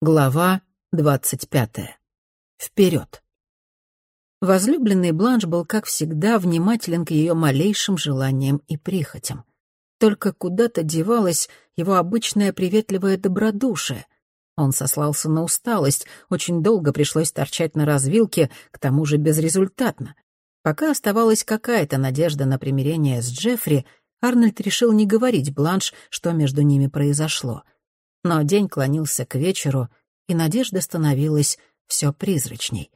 Глава двадцать пятая. Вперед. Возлюбленный Бланш был, как всегда, внимателен к ее малейшим желаниям и прихотям. Только куда-то девалось его обычное приветливое добродушие. Он сослался на усталость, очень долго пришлось торчать на развилке, к тому же безрезультатно. Пока оставалась какая-то надежда на примирение с Джеффри, Арнольд решил не говорить Бланш, что между ними произошло — но день клонился к вечеру, и надежда становилась все призрачней.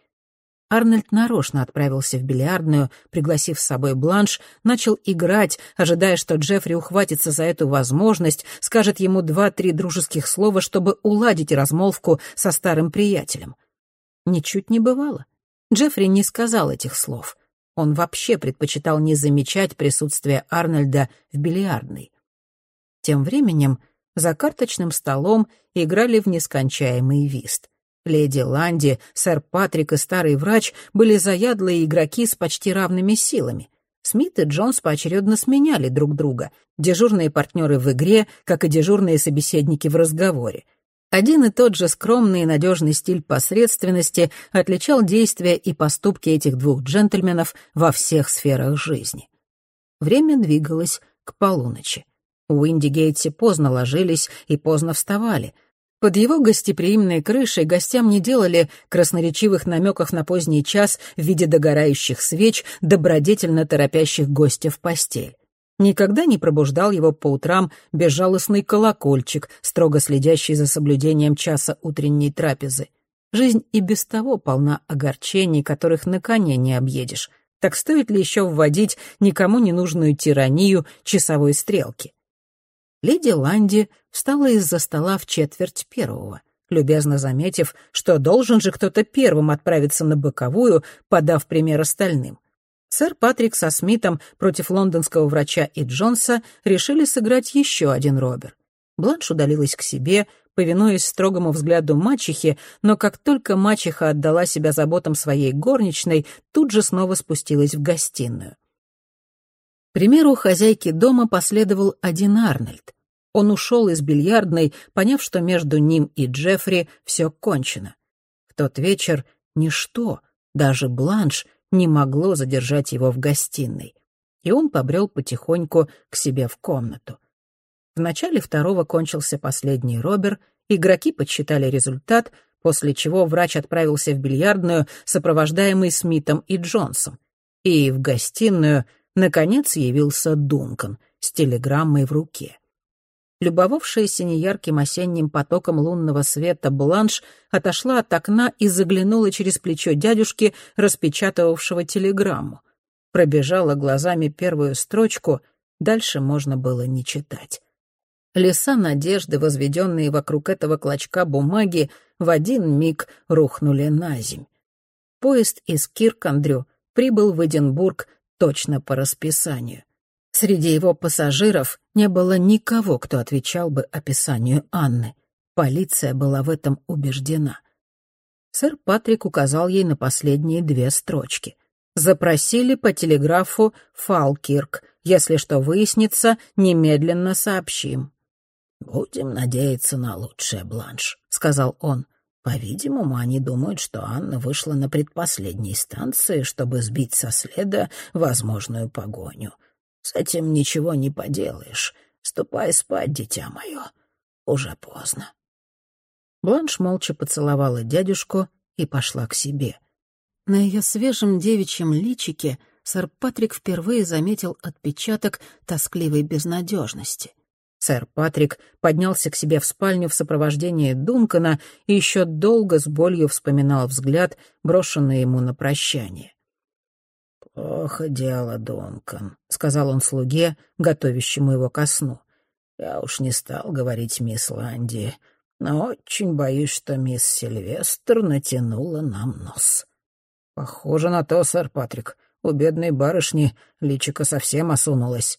Арнольд нарочно отправился в бильярдную, пригласив с собой бланш, начал играть, ожидая, что Джеффри ухватится за эту возможность, скажет ему два-три дружеских слова, чтобы уладить размолвку со старым приятелем. Ничуть не бывало. Джеффри не сказал этих слов. Он вообще предпочитал не замечать присутствие Арнольда в бильярдной. Тем временем за карточным столом играли в нескончаемый вист. Леди Ланди, сэр Патрик и старый врач были заядлые игроки с почти равными силами. Смит и Джонс поочередно сменяли друг друга, дежурные партнеры в игре, как и дежурные собеседники в разговоре. Один и тот же скромный и надежный стиль посредственности отличал действия и поступки этих двух джентльменов во всех сферах жизни. Время двигалось к полуночи. У Индигейтсе поздно ложились и поздно вставали. Под его гостеприимной крышей гостям не делали красноречивых намеков на поздний час в виде догорающих свеч, добродетельно торопящих гостя в постель. Никогда не пробуждал его по утрам безжалостный колокольчик, строго следящий за соблюдением часа утренней трапезы. Жизнь и без того полна огорчений, которых на коне не объедешь. Так стоит ли еще вводить никому не нужную тиранию часовой стрелки? Леди Ланди встала из-за стола в четверть первого, любезно заметив, что должен же кто-то первым отправиться на боковую, подав пример остальным. Сэр Патрик со Смитом против лондонского врача и Джонса решили сыграть еще один робер. Бланш удалилась к себе, повинуясь строгому взгляду мачехи, но как только мачеха отдала себя заботам своей горничной, тут же снова спустилась в гостиную примеру хозяйки дома последовал один Арнольд. Он ушел из бильярдной, поняв, что между ним и Джеффри все кончено. В тот вечер ничто, даже бланш, не могло задержать его в гостиной, и он побрел потихоньку к себе в комнату. В начале второго кончился последний робер, игроки подсчитали результат, после чего врач отправился в бильярдную, сопровождаемый Смитом и Джонсом, и в гостиную — наконец явился Дункан с телеграммой в руке. Любовавшаяся неярким осенним потоком лунного света Бланш отошла от окна и заглянула через плечо дядюшки, распечатывавшего телеграмму. Пробежала глазами первую строчку, дальше можно было не читать. Леса надежды, возведенные вокруг этого клочка бумаги, в один миг рухнули на земь. Поезд из Киркандрю прибыл в Эдинбург точно по расписанию. Среди его пассажиров не было никого, кто отвечал бы описанию Анны. Полиция была в этом убеждена. Сэр Патрик указал ей на последние две строчки. Запросили по телеграфу Фалкирк. Если что выяснится, немедленно сообщим. «Будем надеяться на лучшее, Бланш», — сказал он. По-видимому, они думают, что Анна вышла на предпоследней станции, чтобы сбить со следа возможную погоню. С этим ничего не поделаешь. Ступай спать, дитя мое. Уже поздно. Бланш молча поцеловала дядюшку и пошла к себе. На ее свежем девичьем личике сэр Патрик впервые заметил отпечаток тоскливой безнадежности — Сэр Патрик поднялся к себе в спальню в сопровождении Дункана и еще долго с болью вспоминал взгляд, брошенный ему на прощание. «Плохо дело, Дункан», — сказал он слуге, готовящему его ко сну. «Я уж не стал говорить мисс Ланди, но очень боюсь, что мисс Сильвестр натянула нам нос». «Похоже на то, сэр Патрик. У бедной барышни личико совсем осунулось».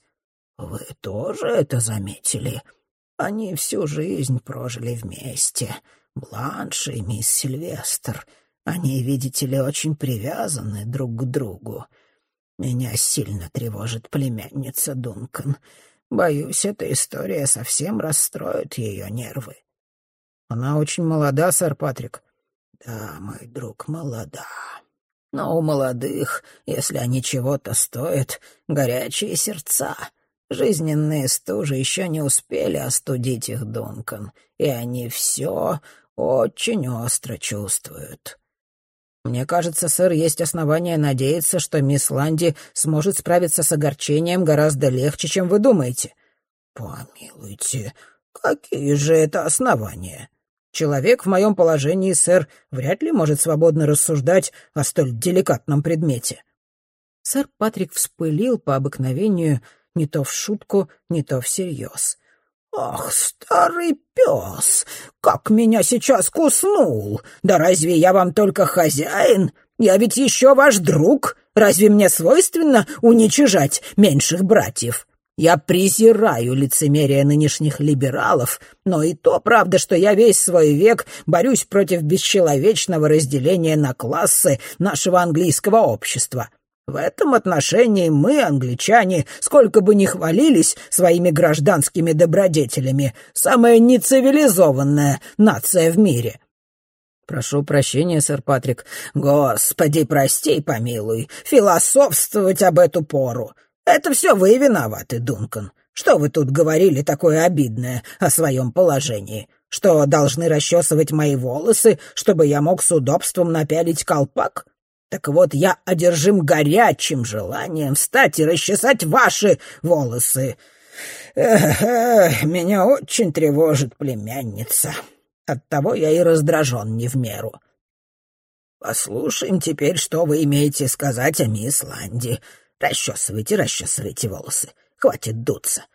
«Вы тоже это заметили? Они всю жизнь прожили вместе. Бланш и мисс Сильвестр. Они, видите ли, очень привязаны друг к другу. Меня сильно тревожит племянница Дункан. Боюсь, эта история совсем расстроит ее нервы». Она очень молода, сэр Патрик. Да, мой друг, молода. Но у молодых, если они чего-то стоят, горячие сердца. Жизненные стужи еще не успели остудить их, Дункан, и они все очень остро чувствуют. Мне кажется, сэр, есть основания надеяться, что мисс Ланди сможет справиться с огорчением гораздо легче, чем вы думаете. Помилуйте, какие же это основания? Человек в моем положении, сэр, вряд ли может свободно рассуждать о столь деликатном предмете. Сэр Патрик вспылил по обыкновению не то в шутку, не то всерьез. «Ах, старый пес, как меня сейчас куснул! Да разве я вам только хозяин? Я ведь еще ваш друг. Разве мне свойственно уничижать меньших братьев? Я презираю лицемерие нынешних либералов, но и то правда, что я весь свой век борюсь против бесчеловечного разделения на классы нашего английского общества». В этом отношении мы, англичане, сколько бы ни хвалились своими гражданскими добродетелями, самая нецивилизованная нация в мире. Прошу прощения, сэр Патрик. Господи, прости, помилуй, философствовать об эту пору. Это все вы виноваты, Дункан. Что вы тут говорили такое обидное о своем положении? Что должны расчесывать мои волосы, чтобы я мог с удобством напялить колпак? Так вот, я одержим горячим желанием встать и расчесать ваши волосы. Эх, эх, меня очень тревожит племянница. Оттого я и раздражен не в меру. Послушаем теперь, что вы имеете сказать о мисс Ланди. Расчесывайте, расчесывайте волосы. Хватит дуться.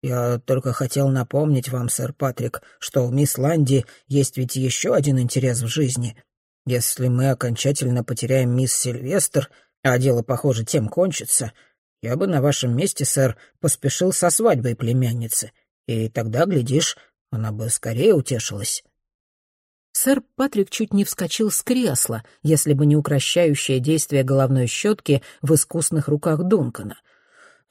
Я только хотел напомнить вам, сэр Патрик, что у мисс Ланди есть ведь еще один интерес в жизни. Если мы окончательно потеряем мисс Сильвестр, а дело, похоже, тем кончится, я бы на вашем месте, сэр, поспешил со свадьбой племянницы, и тогда, глядишь, она бы скорее утешилась». Сэр Патрик чуть не вскочил с кресла, если бы не укращающее действие головной щетки в искусных руках Дункана.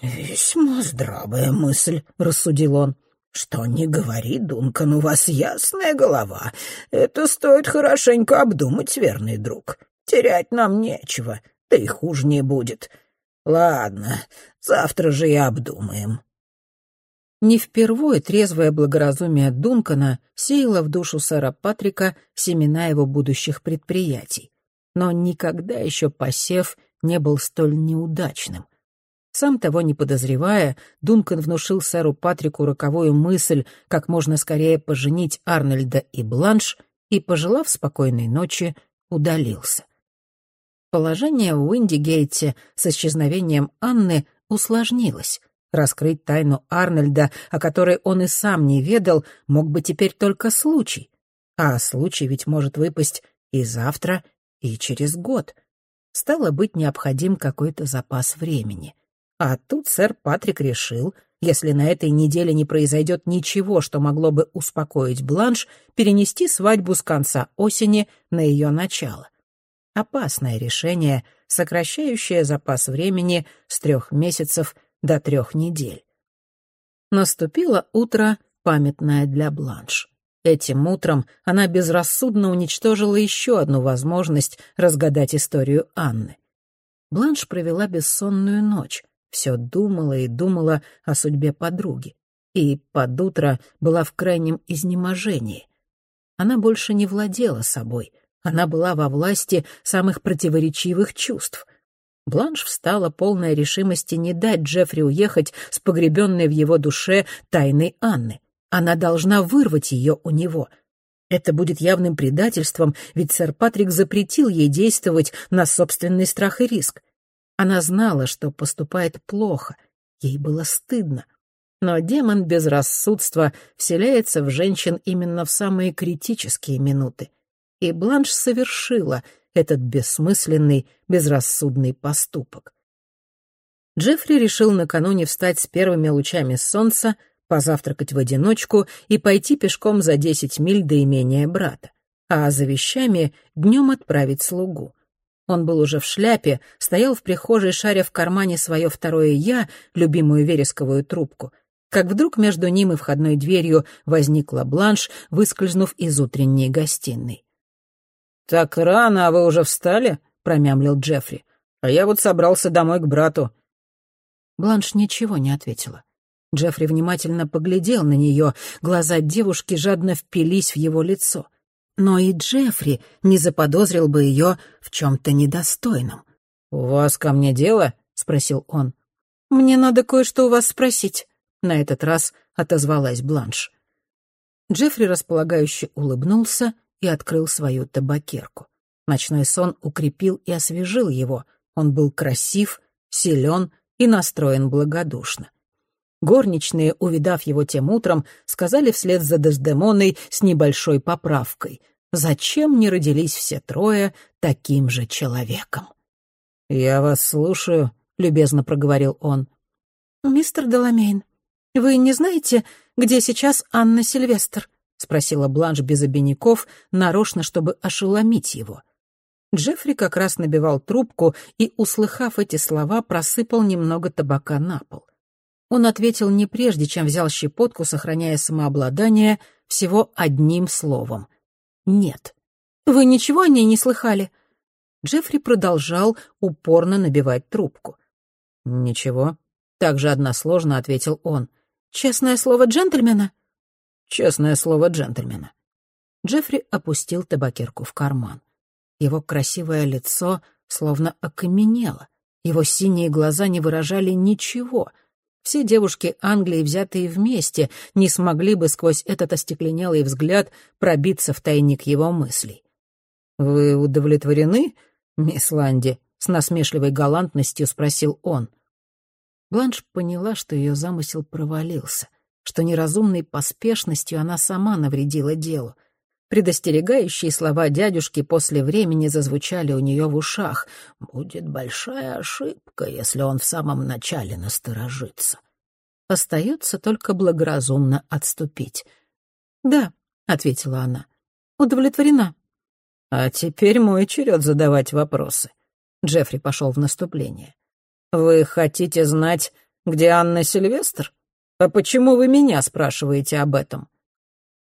«Весьма здравая мысль», — рассудил он. «Что не говори, Дункан, у вас ясная голова. Это стоит хорошенько обдумать, верный друг. Терять нам нечего, да и хуже не будет. Ладно, завтра же и обдумаем». Не впервые трезвое благоразумие Дункана сеяло в душу сэра Патрика семена его будущих предприятий. Но никогда еще посев не был столь неудачным. Сам того не подозревая, Дункан внушил сэру Патрику роковую мысль, как можно скорее поженить Арнольда и Бланш, и, пожелав спокойной ночи, удалился. Положение в Уиндигейте с исчезновением Анны усложнилось. Раскрыть тайну Арнольда, о которой он и сам не ведал, мог бы теперь только случай. А случай ведь может выпасть и завтра, и через год. Стало быть, необходим какой-то запас времени — а тут сэр Патрик решил, если на этой неделе не произойдет ничего, что могло бы успокоить Бланш, перенести свадьбу с конца осени на ее начало. Опасное решение, сокращающее запас времени с трех месяцев до трех недель. Наступило утро, памятное для Бланш. Этим утром она безрассудно уничтожила еще одну возможность разгадать историю Анны. Бланш провела бессонную ночь все думала и думала о судьбе подруги. И под утро была в крайнем изнеможении. Она больше не владела собой. Она была во власти самых противоречивых чувств. Бланш встала полная решимости не дать Джеффри уехать с погребенной в его душе тайной Анны. Она должна вырвать ее у него — это будет явным предательством, ведь сэр Патрик запретил ей действовать на собственный страх и риск. Она знала, что поступает плохо, ей было стыдно. Но демон безрассудства вселяется в женщин именно в самые критические минуты. И Бланш совершила этот бессмысленный, безрассудный поступок. Джеффри решил накануне встать с первыми лучами солнца, позавтракать в одиночку и пойти пешком за десять миль до имения брата, а за вещами днем отправить слугу. Он был уже в шляпе, стоял в прихожей, шаря в кармане свое второе «я», любимую вересковую трубку. как вдруг между ним и входной дверью возникла Бланш, выскользнув из утренней гостиной. «Так рано, а вы уже встали?» — промямлил Джеффри. «А я вот собрался домой к брату». Бланш ничего не ответила. Джеффри внимательно поглядел на нее, глаза девушки жадно впились в его лицо. Но и Джеффри не заподозрил бы ее в чем-то недостойном. «У вас ко мне дело?» — спросил он. «Мне надо кое-что у вас спросить», — на этот раз отозвалась Бланш. Джеффри располагающе улыбнулся и открыл свою табакерку. Ночной сон укрепил и освежил его. Он был красив, силен и настроен благодушно. Горничные, увидав его тем утром, сказали вслед за Дездемоной с небольшой поправкой. Зачем не родились все трое таким же человеком? «Я вас слушаю», — любезно проговорил он. «Мистер Деламейн, вы не знаете, где сейчас Анна Сильвестр?» — спросила Бланш без обиняков, нарочно, чтобы ошеломить его. Джеффри как раз набивал трубку и, услыхав эти слова, просыпал немного табака на пол. Он ответил не прежде, чем взял щепотку, сохраняя самообладание, всего одним словом. «Нет». «Вы ничего о ней не слыхали?» Джеффри продолжал упорно набивать трубку. «Ничего», — также односложно ответил он. «Честное слово джентльмена?» «Честное слово джентльмена». Джеффри опустил табакерку в карман. Его красивое лицо словно окаменело. Его синие глаза не выражали ничего — все девушки Англии, взятые вместе, не смогли бы сквозь этот остекленелый взгляд пробиться в тайник его мыслей. «Вы удовлетворены, мисс Ланди?» — с насмешливой галантностью спросил он. Бланш поняла, что ее замысел провалился, что неразумной поспешностью она сама навредила делу. Предостерегающие слова дядюшки после времени зазвучали у нее в ушах. «Будет большая ошибка, если он в самом начале насторожится». Остается только благоразумно отступить. «Да», — ответила она, — «удовлетворена». «А теперь мой черед задавать вопросы». Джеффри пошел в наступление. «Вы хотите знать, где Анна Сильвестр? А почему вы меня спрашиваете об этом?»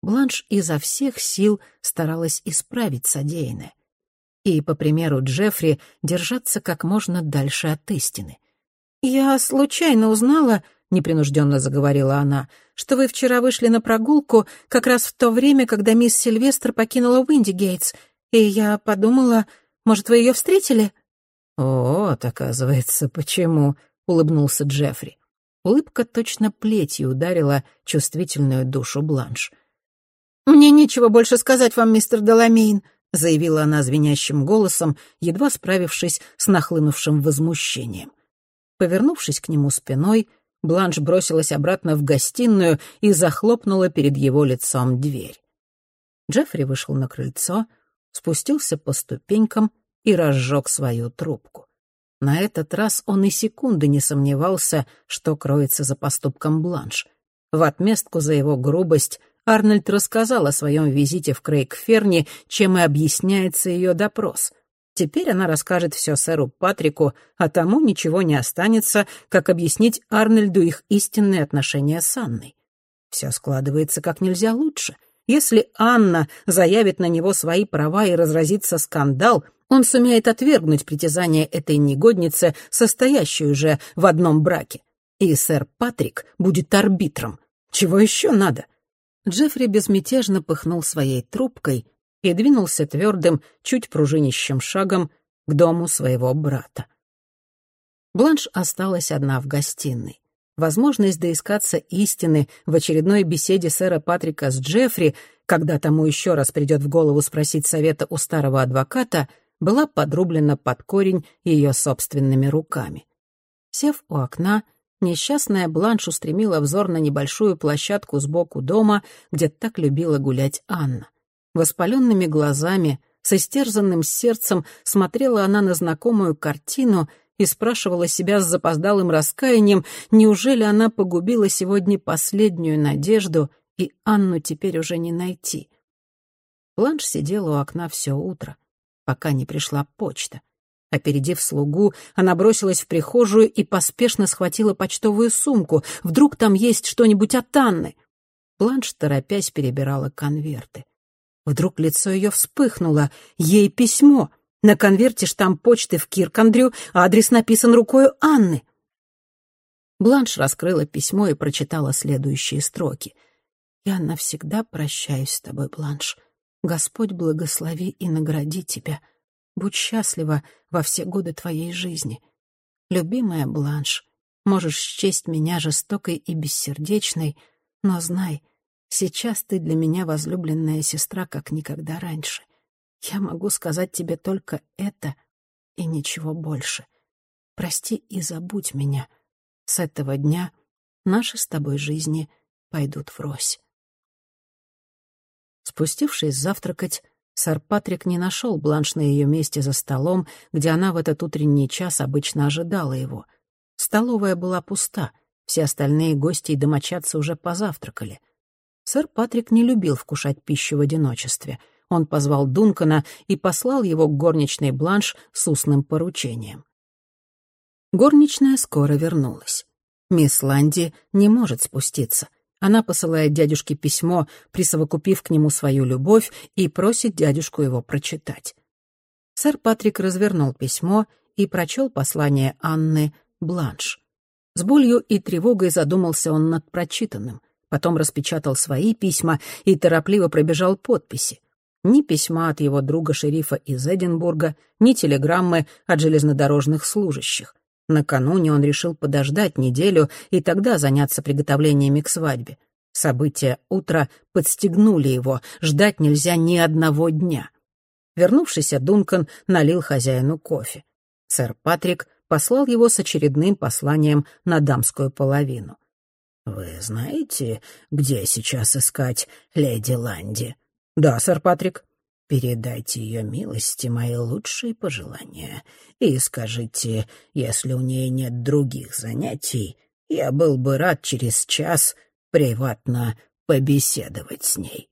Бланш изо всех сил старалась исправить содеянное. И, по примеру Джеффри, держаться как можно дальше от истины. «Я случайно узнала», — непринужденно заговорила она, «что вы вчера вышли на прогулку как раз в то время, когда мисс Сильвестр покинула Уиндигейтс, и я подумала, может, вы ее встретили?» «Вот, оказывается, почему», — улыбнулся Джеффри. Улыбка точно плетью ударила чувствительную душу Бланш. «Мне нечего больше сказать вам, мистер Деламейн», — заявила она звенящим голосом, едва справившись с нахлынувшим возмущением. Повернувшись к нему спиной, Бланш бросилась обратно в гостиную и захлопнула перед его лицом дверь. Джеффри вышел на крыльцо, спустился по ступенькам и разжег свою трубку. На этот раз он и секунды не сомневался, что кроется за поступком Бланш. В отместку за его грубость Арнольд рассказал о своем визите в Крейг-Ферни, чем и объясняется ее допрос. Теперь она расскажет все сэру Патрику, а тому ничего не останется, как объяснить Арнольду их истинные отношения с Анной. Все складывается как нельзя лучше. Если Анна заявит на него свои права и разразится скандал, он сумеет отвергнуть притязание этой негодницы, состоящую же в одном браке. И сэр Патрик будет арбитром. Чего еще надо? Джеффри безмятежно пыхнул своей трубкой и двинулся твердым, чуть пружинищим шагом к дому своего брата. Бланш осталась одна в гостиной. Возможность доискаться истины в очередной беседе сэра Патрика с Джеффри, когда тому еще раз придет в голову спросить совета у старого адвоката, была подрублена под корень ее собственными руками. Сев у окна, Несчастная Бланш устремила взор на небольшую площадку сбоку дома, где так любила гулять Анна. Воспаленными глазами, с истерзанным сердцем смотрела она на знакомую картину и спрашивала себя с запоздалым раскаянием, неужели она погубила сегодня последнюю надежду, и Анну теперь уже не найти. Бланш сидела у окна все утро, пока не пришла почта. Опередив слугу, она бросилась в прихожую и поспешно схватила почтовую сумку. Вдруг там есть что-нибудь от Анны. Бланш, торопясь, перебирала конверты. Вдруг лицо ее вспыхнуло. Ей письмо. На конверте штамп почты в Киркандрю, а адрес написан рукой Анны. Бланш раскрыла письмо и прочитала следующие строки. «Я навсегда прощаюсь с тобой, Бланш. Господь благослови и награди тебя. Будь счастлива во все годы твоей жизни. Любимая Бланш, можешь счесть меня жестокой и бессердечной, но знай, сейчас ты для меня возлюбленная сестра, как никогда раньше. Я могу сказать тебе только это и ничего больше. Прости и забудь меня. С этого дня наши с тобой жизни пойдут врозь. Спустившись завтракать, сэр Патрик не нашел Бланш на ее месте за столом, где она в этот утренний час обычно ожидала его. Столовая была пуста, все остальные гости и домочадцы уже позавтракали. Сэр Патрик не любил вкушать пищу в одиночестве. Он позвал Дункана и послал его к горничной Бланш с устным поручением. Горничная скоро вернулась. Мисс Ланди не может спуститься — она посылает дядюшке письмо, присовокупив к нему свою любовь, и просит дядюшку его прочитать. Сэр Патрик развернул письмо и прочел послание Анны Бланш. С болью и тревогой задумался он над прочитанным, потом распечатал свои письма и торопливо пробежал подписи. Ни письма от его друга-шерифа из Эдинбурга, ни телеграммы от железнодорожных служащих. Накануне он решил подождать неделю и тогда заняться приготовлениями к свадьбе. События утра подстегнули его, ждать нельзя ни одного дня. Вернувшийся Дункан налил хозяину кофе. Сэр Патрик послал его с очередным посланием на дамскую половину. «Вы знаете, где сейчас искать леди Ланди?» «Да, сэр Патрик». Передайте ее милости мои лучшие пожелания и скажите, если у нее нет других занятий, я был бы рад через час приватно побеседовать с ней.